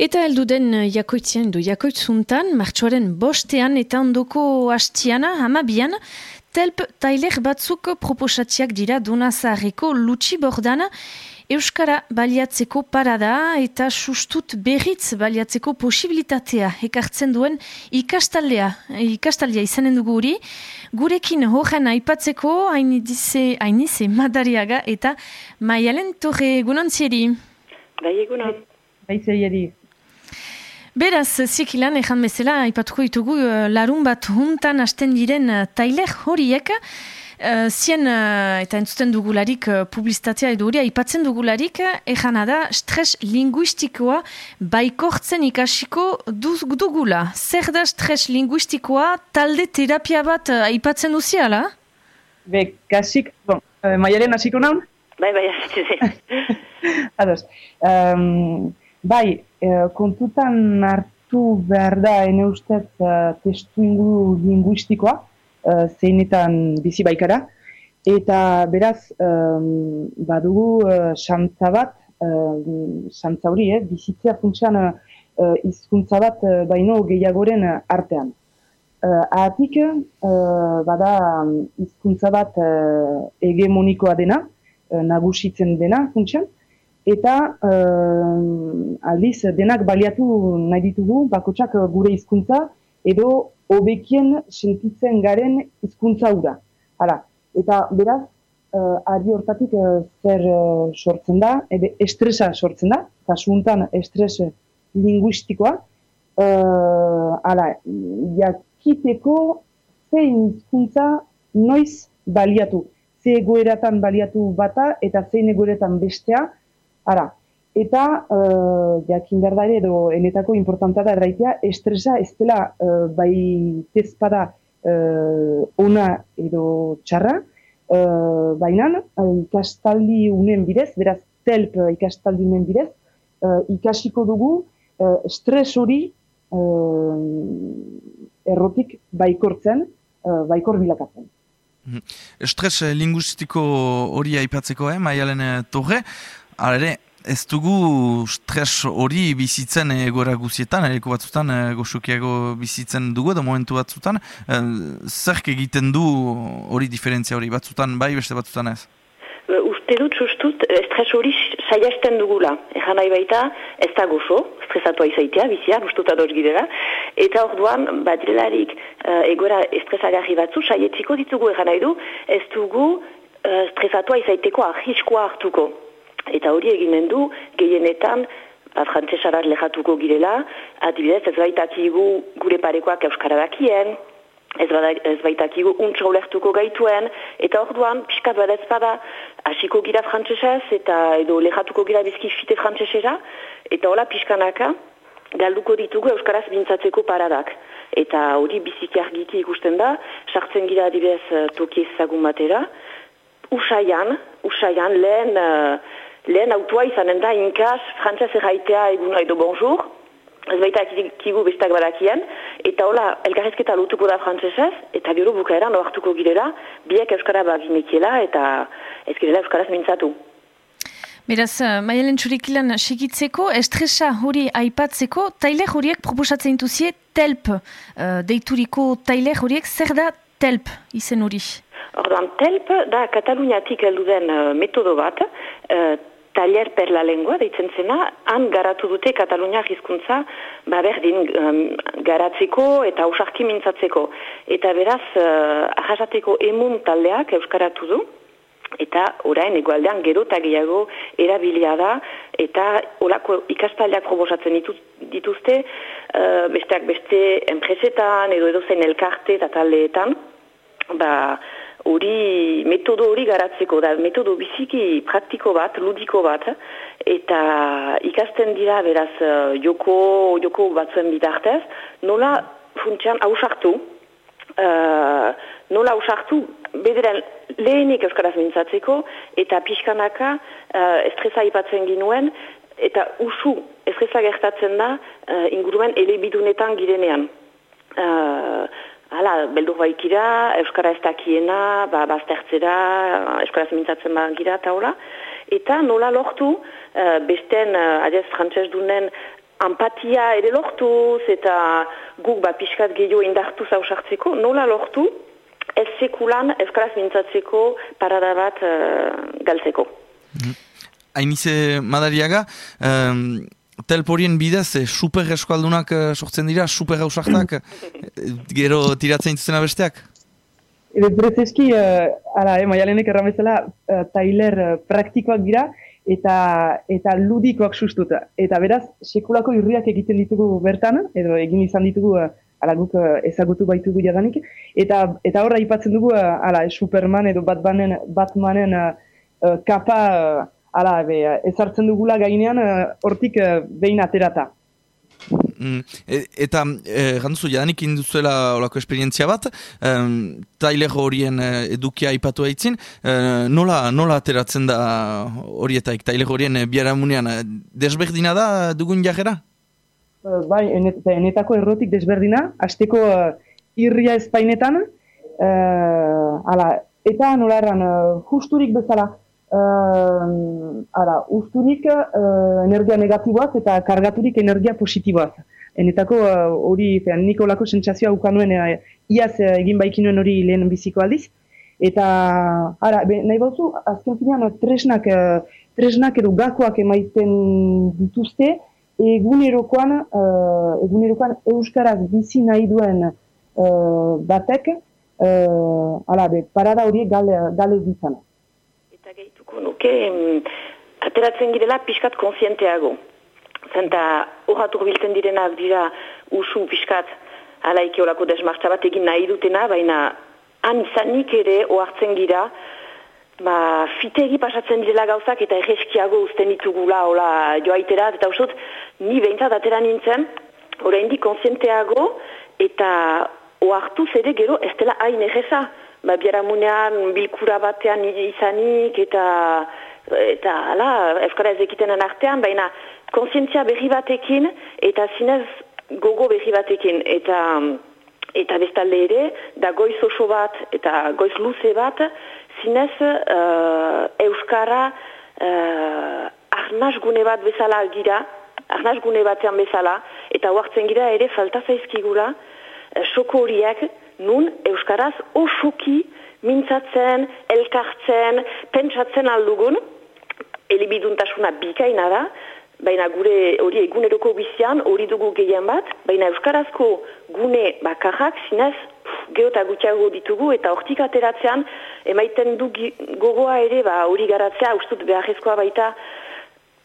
Eta heldu den jakoitzien du jakoitzuntan, martxoaren bostean eta ondoko hastiana, hamabian, telp tailer batzuk proposatziak dira Donazarreko lutsi bordana, Euskara baliatzeko parada eta sustut berriz baliatzeko posibilitatea ekartzen duen ikastaldea, ikastaldea izanen dugu hori. Gurekin horren aipatzeko hainize madariaga eta maialen torre egunontzieri. Bai egunon. Bai zerieri. Beraz, zikilan, ezan bezala, aipatuko ditugu uh, larun bat huntan hasten diren uh, tailer horiek, Uh, zien uh, eta entzuten dugularik uh, publizitatea edo hori aipatzen dugularik ejana da stres linguistikoa baikortzen ikasiko dugula. Zer da stres linguistikoa talde terapia bat uh, aipatzen duziala? Be, kasik, bon, uh, maialen hasiko naun? Bai, bai, hasiko Ados. Um, bai, uh, kontutan hartu behar da ene ustez uh, testu linguistikoa, uh, zeinetan bizi baikara. Eta beraz, um, badugu uh, xantza bat, uh, hori, eh, bizitzea funtsean uh, izkuntza bat uh, baino gehiagoren artean. Uh, ahatik, uh, bada izkuntza bat uh, hegemonikoa dena, uh, nagusitzen dena funtsean, eta uh, aldiz denak baliatu nahi ditugu, bakotsak gure hizkuntza edo hobekien sentitzen garen hizkuntza hura. Hala, eta beraz, uh, ari hortatik uh, zer uh, sortzen da, ebe estresa sortzen da, kasuntan estres linguistikoa, uh, hala, jakiteko zein hizkuntza noiz baliatu. Ze egoeratan baliatu bata eta zein egoeretan bestea, ara, Eta, uh, jakin behar da ere, edo enetako importanta da erraitea, estresa ez dela uh, bai tezpada uh, ona edo txarra, uh, baina ikastaldi unen bidez, beraz telp ikastaldi unen bidez, uh, ikasiko dugu uh, estres hori uh, errotik baikortzen, uh, baikor bilakatzen. Estres linguistiko hori aipatzeko, eh, maialen torre, ere, Ez dugu stres hori bizitzen egora guzietan, ereko batzutan e, goxokiago bizitzen dugu edo momentu batzutan. E, zerk egiten du hori diferentzia hori batzutan bai beste batzutan ez? Uste dut sustut stres hori saiasten dugula. Ejan nahi baita ez da gozo, stresatua izaitea, bizia, ustut adoz girela. Eta orduan, badirelarik uh, egora estresagarri batzu, saietziko ditugu ejan nahi du, ez dugu uh, stresatua izaiteko ahiskoa hartuko. Eta hori eginen du, gehienetan, bat frantzesaraz lehatuko girela, adibidez ez baitakigu gure parekoak euskara dakien, ez, bada, ez baitakigu untsa ulertuko gaituen, eta orduan, pixkat bat ez bada, hasiko gira frantzesez, eta edo lehatuko gira bizki fite frantzesera, eta hola pixkanaka, galduko ditugu euskaraz bintzatzeko paradak. Eta hori biziki argiti ikusten da, sartzen gira adibidez toki ezagun batera, usaian, usaian lehen... Uh, lehen autua izanen da inkas, frantzaz erraitea egun edo bonjour, ez baita kigu bestak badakien, eta hola, elgarrezketa lutuko da frantzesez, eta gero bukaeran oartuko girela, biek euskara baginekiela, eta ez girela euskaraz mintzatu. Beraz, uh, maialen txurikilan segitzeko, estresa hori aipatzeko, taile horiek proposatzen duzie telp, uh, deituriko taile horiek, zer da telp izen hori? Orduan, telp da Kataluniatik heldu den uh, metodo bat, uh, taller per la lengua, deitzen zena, han garatu dute Katalunia hizkuntza ba berdin um, garatzeko eta ausarki mintzatzeko. Eta beraz, uh, ahazateko emun taldeak euskaratu du, eta orain egualdean gero eta gehiago erabilia da, eta olako ikastaldeak proposatzen dituzte, uh, besteak beste enpresetan edo edo zen elkarte eta taldeetan, ba, hori metodo hori garatzeko da, metodo biziki praktiko bat, ludiko bat, eta ikasten dira beraz joko, joko batzuen bidartez, nola funtsian hausartu, uh, nola hausartu, bederen lehenik euskaraz mintzatzeko, eta pixkanaka uh, estresa ipatzen ginuen, eta usu estresa gertatzen da uh, ingurumen elebidunetan girenean. Uh, Hala, beldur baikira, Euskara ez dakiena, ba, baztertzera, Euskara zemintzatzen ba gira eta hola. Eta nola lortu, uh, besten, uh, adiaz frantxez dunen, empatia ere lortuz eta guk ba pixkat gehiago indartu zausartzeko, nola lortu ez sekulan euskaraz mintzatzeko parada bat uh, galtzeko. Mm Ainize madariaga, um, telporien bidez, eh, super eskualdunak uh, sortzen dira, super hausartak, gero tiratzen zuzena besteak? Ebe, Berezeski, uh, ara, eh, maialenek erramezela, uh, tailer uh, praktikoak dira, eta eta ludikoak sustuta. Eta beraz, sekulako irriak egiten ditugu bertan, edo egin izan ditugu uh, ala guk uh, ezagutu baitugu jadanik, eta eta horra aipatzen dugu, uh, ala, Superman edo Batmanen, Batmanen uh, kapa, ala, be, ezartzen dugula gainean, hortik uh, behin aterata. Mm, e, eta e, ganduzu, jadanik induzuela olako esperientzia bat, um, Tyler horien edukia ipatu haitzin, nola, nola ateratzen da horietaik, Tyler horien biaramunean, desberdina da dugun jagera? Eh, bai, enetako errotik desberdina, azteko uh, irria espainetan, uh, ala, eta nola erran, justurik bezala, uh, ala, usturik uh, energia negatiboaz eta kargaturik energia positiboaz. Enetako hori, uh, nikolako sentsazioa ukanuen, uh, iaz uh, egin baikinuen hori lehen biziko aldiz, eta, ara, be, nahi bauzu, azken finean, tresnak, uh, tresnak edo gakoak emaiten dituzte, egunerokoan, uh, egunerokoan euskaraz bizi nahi duen uh, batek, uh, ala be, parada horiek gale, gale ditzen. Nuke, ateratzen girela pixkat konsienteago. Zenta, horatu biltzen direnak dira usu pixkat, ala ikeolako desmartza bat egin nahi dutena, baina han izanik ere ohartzen gira, ba, fitegi pasatzen dira gauzak eta egeskiago uzten ditugula hola joaiterat, eta usut, ni behintzat atera nintzen, orain di konsienteago eta oartu zede gero ez dela hain egeza. Ba, biaramunean bilkura batean izanik eta eta ala, euskara ezekitenen artean, baina konsientzia berri batekin eta zinez gogo berri batekin. Eta eta bestalde ere, da goiz oso bat eta goiz luze bat, zinez uh, Euskara uh, arnaz gune bat bezala gira, arnaz gune batean bezala, eta huartzen gira ere falta zaizkigula uh, soko horiek nun Euskaraz osoki mintzatzen, elkartzen, pentsatzen aldugun, elibiduntasuna bikaina da, baina gure hori eguneroko bizian hori dugu gehien bat, baina Euskarazko gune bakarrak zinez geota gutxiago ditugu eta hortik ateratzean emaiten du gogoa ere ba hori garatzea ustut beharrezkoa baita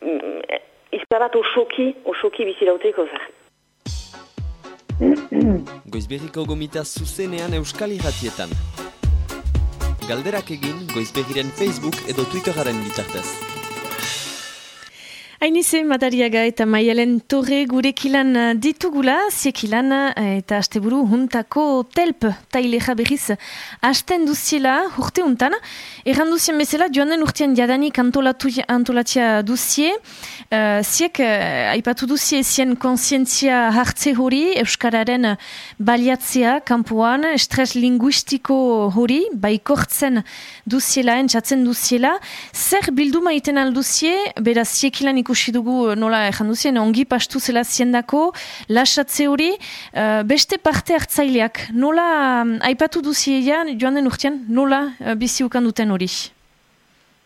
mm, izparat osoki, osoki bizirauteko zer. Goizberriko gomita zuzenean Euskal Iratietan. Galderak egin Goizberriren Facebook edo Twitteraren bitartez. Hainize, Madariaga eta Maialen Torre gurekilan uh, ditugula, ziekilan uh, eta asteburu huntako telp taileja berriz hasten duziela urte huntan. Erran duzien bezala, joan den urtean jadanik antolatia duzie, uh, ziek uh, aipatu duzie zien konsientzia hartze hori, Euskararen baliatzea kampuan, estres linguistiko hori, baikortzen duziela, entzatzen duziela, zer bildu maiten alduzie, beraz ziekilan ikusten ikusi dugu nola janduzien ongi pastu zela ziendako, lasatze hori, uh, beste parte hartzaileak, nola um, aipatu duziean joan den urtean, nola uh, bizi ukan duten hori?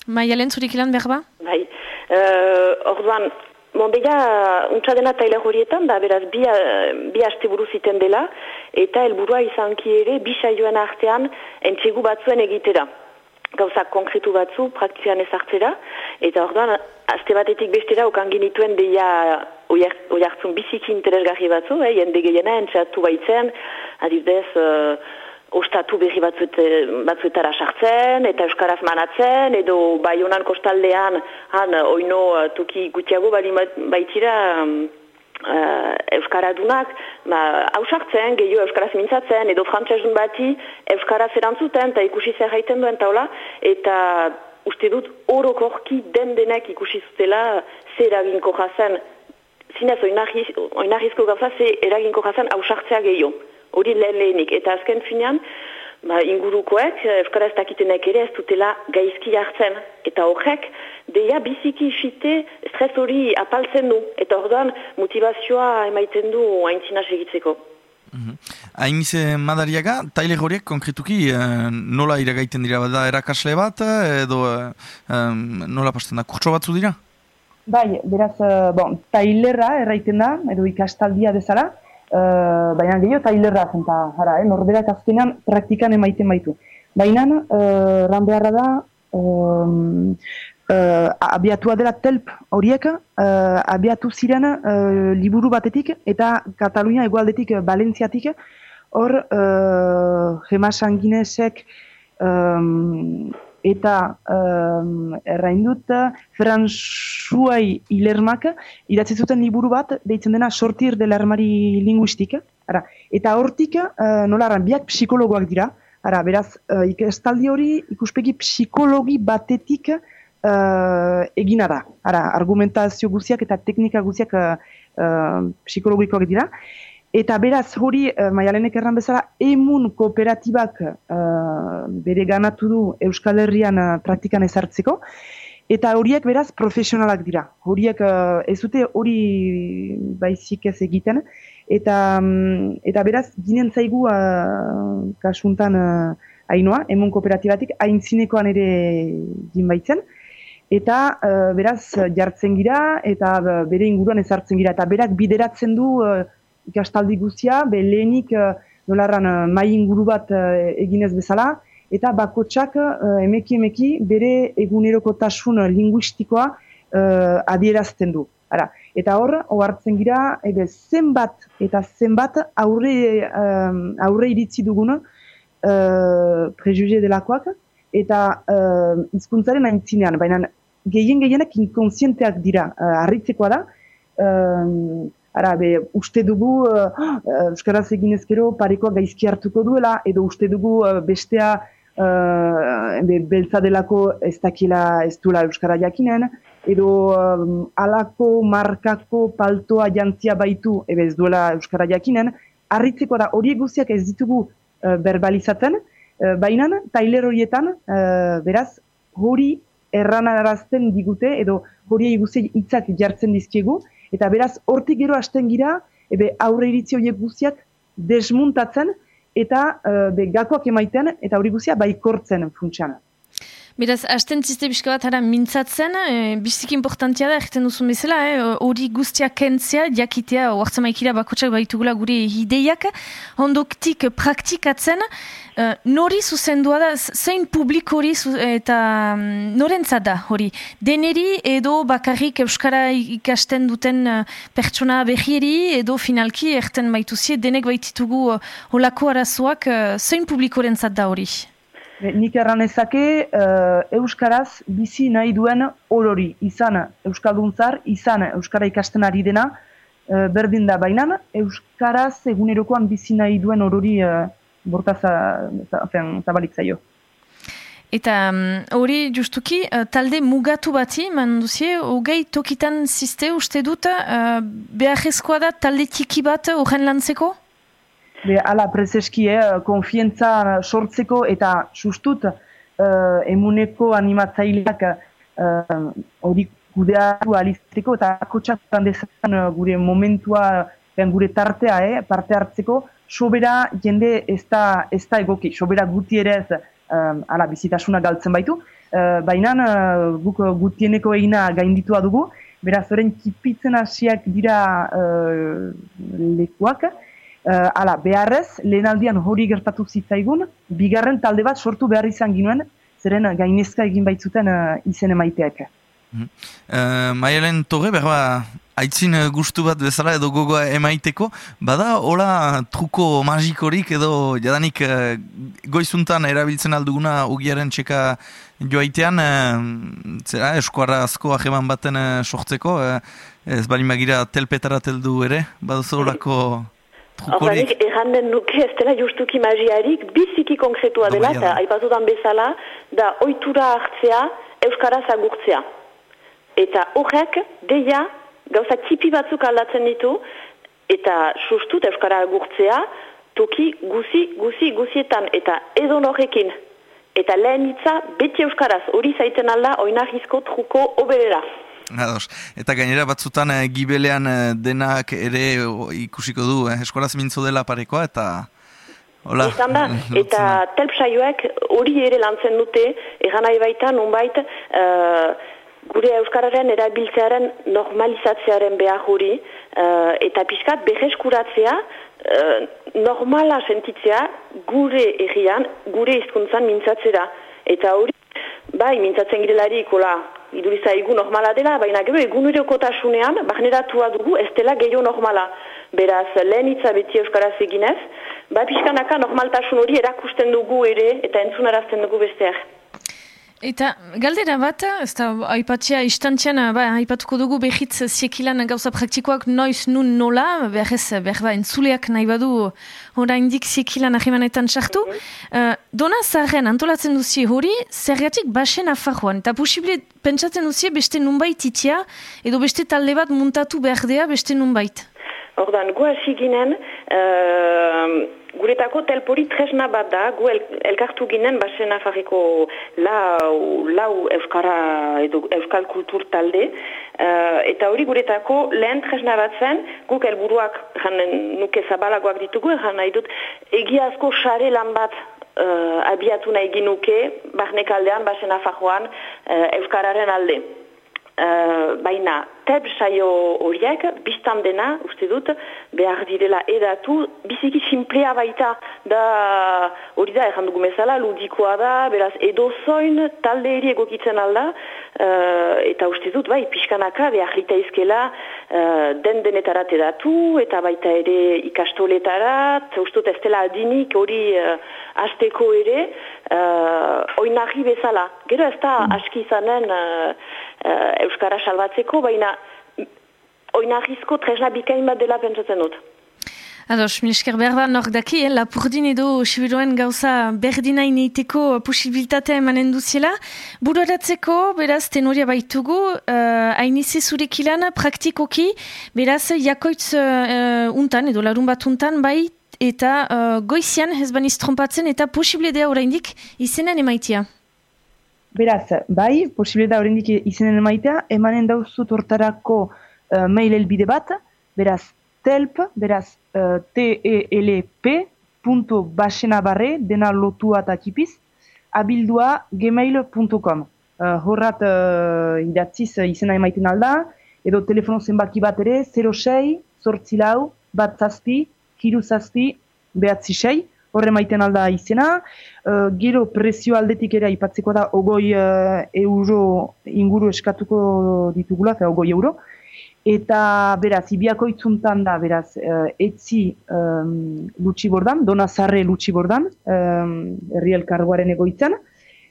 Maia zurik ilan berba? Bai, uh, orduan, Bon, beha, untsa dena taila horietan, da beraz, bi, bi haste buru ziten dela, eta helburua izan ere, bi saioen artean, entxegu batzuen egitera gauzak konkretu batzu praktizian ezartzera, eta orduan, azte batetik bestera okan genituen deia oi hartzun biziki interesgarri batzu, eh, jende gehiena entzatu baitzen, adibdez, uh, ostatu berri batzuetara sartzen, eta euskaraz manatzen, edo bai honan kostaldean, han, oino, uh, tuki gutiago bali baitira, uh, euskaradunak, ba, hausartzen, gehiago euskaraz mintzatzen, edo frantzesdun bati euskaraz erantzuten, eta ikusi zer haiten duen taula, eta uste dut orokorki den denek ikusi zutela zer eraginko jazen, zinez oinarrizko gauza zer eraginko jazen hausartzea gehiago, hori lehen lehenik, eta azken finean, ba, ingurukoek, Euskara ez dakitenek ere ez dutela gaizki hartzen. Eta horrek, deia biziki fite stres hori apaltzen du. Eta orduan motivazioa emaiten du haintzina segitzeko. Mm -hmm. madariaga, taile horiek konkretuki eh, nola iragaiten dira, da erakasle bat, edo eh, nola pasten da, kurtso batzu dira? Bai, beraz, uh, bon, tailerra erraiten da, edo ikastaldia bezala, uh, baina gehiago tailerra zenta, jara, eh, norberak azkenean praktikan emaiten baitu. Baina, uh, ran beharra da, um, uh, abiatua dela telp horiek, uh, abiatu ziren uh, liburu batetik, eta Katalunia egualdetik, Balentziatik, hor, uh, Gema Sanginesek, um, eta um, errain dut, Fransuai Ilermak idatzi zuten liburu bat, deitzen dena sortir dela armari linguistika. Ara, eta hortik, uh, nola biak psikologoak dira. Ara, beraz, uh, ikestaldi hori ikuspegi psikologi batetik uh, egina da. Ara, argumentazio guziak eta teknika guziak uh, uh, psikologikoak dira. Eta beraz hori, uh, maialenek erran bezala, emun kooperatibak uh, bere ganatu du Euskal Herrian uh, praktikan ezartzeko, eta horiek beraz profesionalak dira. Horiek uh, ez dute hori baizik ez egiten, eta, um, eta beraz ginen zaigu uh, kasuntan uh, hainoa, emun kooperatibatik, haintzinekoan ere ginbaitzen, eta uh, beraz jartzen gira, eta bere inguruan ezartzen gira, eta berak bideratzen du ikastaldi guztia, be lehenik uh, nolarran mai inguru bat uh, eginez bezala, eta bakotsak emeki emeki bere egunerokotasun linguistikoa adierazten du. Ara, eta hor, ohartzen gira, ebe zenbat eta zenbat aurre, aurre iritzi dugun uh, prejuge delakoak, eta uh, izkuntzaren aintzinean, baina gehien gehienak inkonsienteak dira, uh, arritzekoa da, Ara, be, uste dugu uh, Euskaraz egin ezkero parekoa gaizki hartuko duela, edo uste dugu uh, bestea uh, be, beltza delako ez dakila ez duela Euskara jakinen, edo um, alako markako paltoa jantzia baitu ebe ez duela Euskara jakinen, harritzeko da horiek guztiak ez ditugu uh, berbalizatzen, uh, baina tailer horietan, beraz, hori erranarazten digute, edo hori guztiak hitzak jartzen dizkiegu, Eta beraz, hortik gero hasten gira, ebe aurre iritzi horiek guztiak desmuntatzen eta uh, be, gakoak emaiten eta hori guztia baikortzen funtsiana. Beraz, hasten ziste bizka bat hara mintzatzen, e, biziki importantia da, erten duzun bezala, eh, hori e, guztia kentzea, diakitea, oartzen maikira bakotsak baitugula gure ideiak, ondoktik praktikatzen, e, nori zuzendua da, zein publik hori eta mm, norentza da hori? Deneri edo bakarrik Euskara ikasten duten pertsona behieri edo finalki erten baituzie, denek baititugu holako arazoak, zein publik da hori? Nik erran ezake, uh, Euskaraz bizi nahi duen orori, izan Euskalduntzer, izan Euskara ikasten ari dena, uh, berdin da bainan, Euskaraz egunerokoan bizi nahi duen orori uh, borta zabalik zaio. Eta mm, hori um, justuki, uh, talde mugatu bati, man duzie, hogei tokitan ziste uste dut, uh, behar da talde tiki bat horren lantzeko? Be, ala prezeski, eh, konfientza sortzeko eta sustut uh, emuneko animatzaileak eh, hori uh, kudeatu alizteko eta kotxak dezan gure momentua, ben, gure tartea, eh, parte hartzeko, sobera jende ez da, ez da egoki, sobera guti ere ez um, ala bizitasuna galtzen baitu, uh, baina uh, guk gutieneko egina gainditua dugu, beraz horren kipitzen hasiak dira uh, lekuak, Uh, ala, beharrez, lehen aldian hori gertatu zitzaigun, bigarren talde bat sortu behar izan ginuen, zeren gainezka egin baitzuten uh, izen emaiteak. Mm uh, Maialen Torre, berba, aitzin gustu bat bezala edo gogoa emaiteko, bada hola truko magikorik edo jadanik uh, goizuntan erabiltzen alduguna ugiaren txeka joaitean, uh, zera, eskuara asko aheman baten uh, sortzeko, uh, ez bali magira telpetara teldu ere, baduzo horako... Horrenik, erranden nuke ez dela justuki magiarik biziki konkretua dela, eta aipatudan bezala, da oitura hartzea Euskaraz agurtzea. Eta horrek, deia, gauza tipi batzuk aldatzen ditu, eta sustut Euskara agurtzea, toki guzi, guzi, guzietan, eta edo norrekin. Eta lehen hitza beti euskaraz, hori zaiten alda, oinahizko truko oberera. Ados. Eta gainera batzutan e, gibelean e, denak ere ikusiko du, eh, eskolaz mintzo dela parekoa, eta... Hola. Izan da, eta telpsaioek hori ere lantzen dute, egan nahi baita, nunbait, uh, gure Euskararen erabiltzearen normalizatzearen behar hori, uh, eta pixkat beheskuratzea, uh, normala sentitzea gure errian, gure hizkuntzan mintzatzera. Eta hori, bai, mintzatzen girelari ikola, iduriza egu normala dela, baina gero egun irokotasunean, bahneratua dugu, ez dela gehiago normala. Beraz, lehen hitza beti euskaraz eginez, ba, pixkanaka normaltasun hori erakusten dugu ere, eta entzunarazten dugu besteak. Eta galdera bat, ez da aipatzea istantzian, ba, aipatuko dugu behitz ziekilan gauza praktikoak noiz nun nola, behar ez, behar ba, entzuleak nahi badu hori indik ziekilan ahimanetan sartu. Uh, dona zaharren antolatzen duzie hori, zergatik basen afarroan. Eta posible, pentsatzen duzie beste nunbait itia, edo beste talde bat muntatu behar dea beste nunbait. Ordan, gu hasi ginen, uh, guretako telpori tresna bat da, gu el, elkartu ginen basen afariko lau, lau euskara edo euskal kultur talde, uh, eta hori guretako lehen tresna bat zen, guk elburuak janen nuke zabalagoak ditugu, jan nahi dut, egiazko xare lan bat uh, abiatu nahi ginuke, barnek aldean, basen afaroan, uh, euskararen alde. Uh, baina teb saio horiek, biztan dena, uste dut, behar direla. Edatu, biziki simplea baita, da hori da, errandu gumezala, ludikoa da, beraz, edo zoin talde eri egokitzen alda, uh, eta uste dut, bai, pixkanaka, behar rita izkela, uh, den denetarat edatu, eta baita ere ikastoletarat, uste dut, ez dela adinik hori uh, azteko ere, uh, oinarri bezala. Gero ez da, aski izanen, uh, Euskara salbatzeko, baina oinarrizko tresna bikain bat dela pentsatzen dut. Ados, minesker behar nor daki, eh, lapurdin edo sibiroen gauza berdina ineiteko posibilitatea emanen duziela. Buruaratzeko, beraz, tenoria baitugu, uh, hainize zurek ilan, praktikoki, beraz, jakoitz uh, untan, edo larun bat untan, bai, eta uh, goizian, ez baniz trompatzen, eta posible dea oraindik izenan emaitia. Beraz, bai, posible da horrendik izenen emaitea, emanen dauzu tortarako uh, mail elbide bat, beraz, telp, beraz, uh, t-e-l-p, punto dena lotua eta kipiz, abildua gmail.com. Uh, horrat uh, idatziz uh, izena emaiten alda, edo telefono zenbaki bat ere, 06, sortzilau, bat zazpi, kiru zazpi, behatzi sei, horre maiten alda izena, uh, gero prezio aldetik ere aipatzeko da ogoi uh, euro inguru eskatuko ditugula, eta ogoi euro, eta beraz, ibiako itzuntan da, beraz, uh, etzi um, lutsi bordan, dona zarre lutsi bordan, um, herri elkargoaren egoitzan,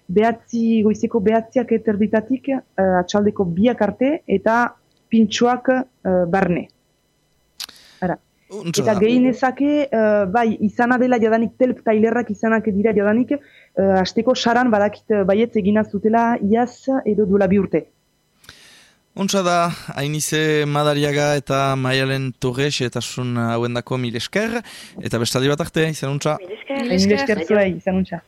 behatzi, goizeko behatziak eterditatik, uh, atxaldeko biak arte, eta pintxoak uh, barne. Eta gehin ezake, uh, bai, izana dela jadanik telp tailerrak izanak dira jadanik, uh, azteko saran badakit uh, baietz egina zutela iaz edo duela bi urte. Untsa da, hainize madariaga eta maialen torres eta sun hauen dako mil esker, eta bestaldi bat arte, izan untsa. Mil esker. Mil esker zuei, izan untsa.